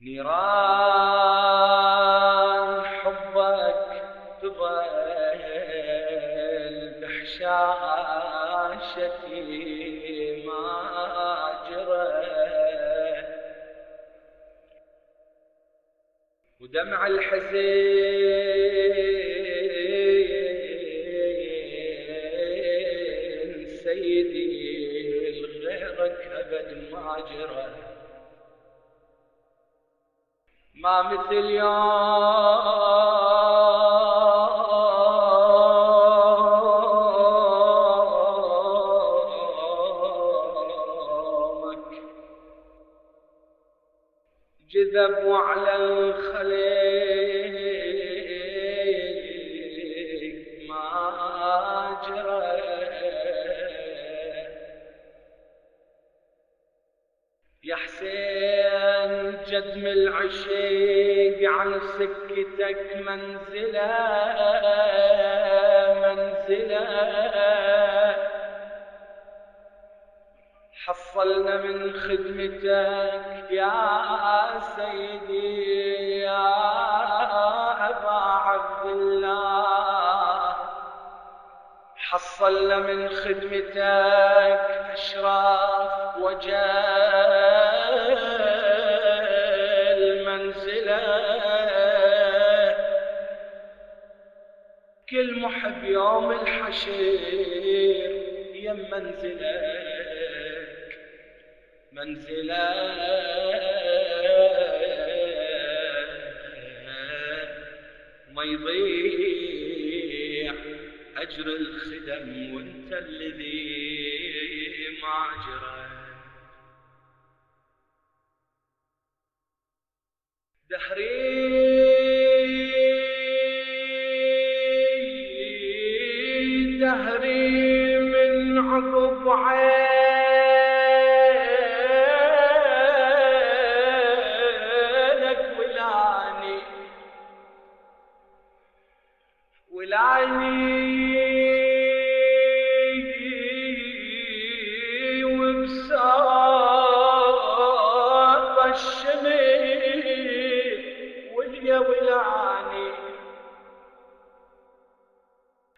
نيران حبك تظل بحشاشتي ماجرة ودمع الحزين سيدي لغيرك أبد ما جرى. ما مثل يومك جذب وعلى الخليق جدم العشيق عن سكتك منزله منزله حصلنا من خدمتك يا سيدي يا أبا عبد الله. حصلنا من خدمتك أشراف منزله كل محب يوم الحشر يم منزلك منزلك. ما يضيع أجر الخدم وأنت الذي معجره دهري دهري من عقب عينك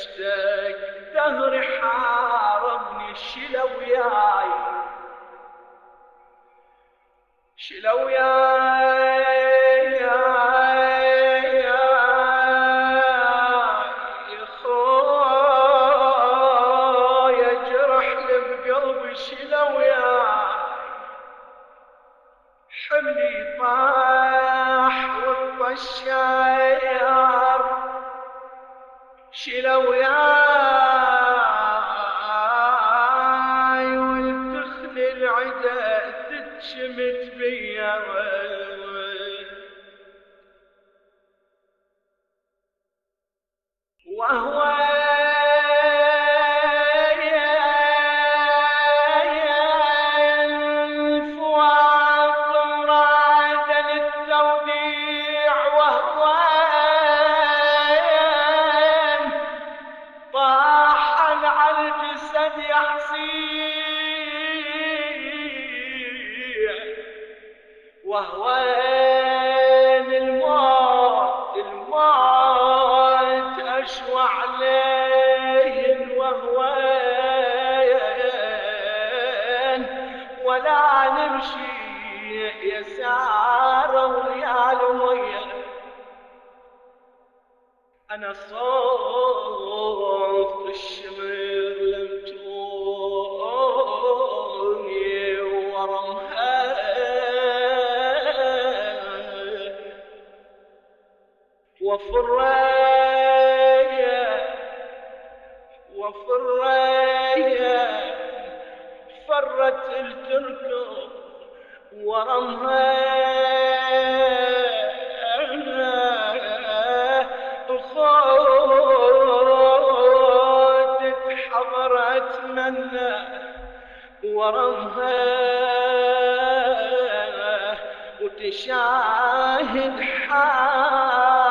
أنشتك دهر حاربني الشلا وياي. شلا وياي. شلا وياي والتخل العدا تتشمت بيا وهو وهو الموت الموت أشوى عليه وهو ولا نمشي يسار ويا ويا أنا صوت وفريا وفريا مرت التلكم ورمها. خوتك حضرت منا ورمها. وتشاهد حالتي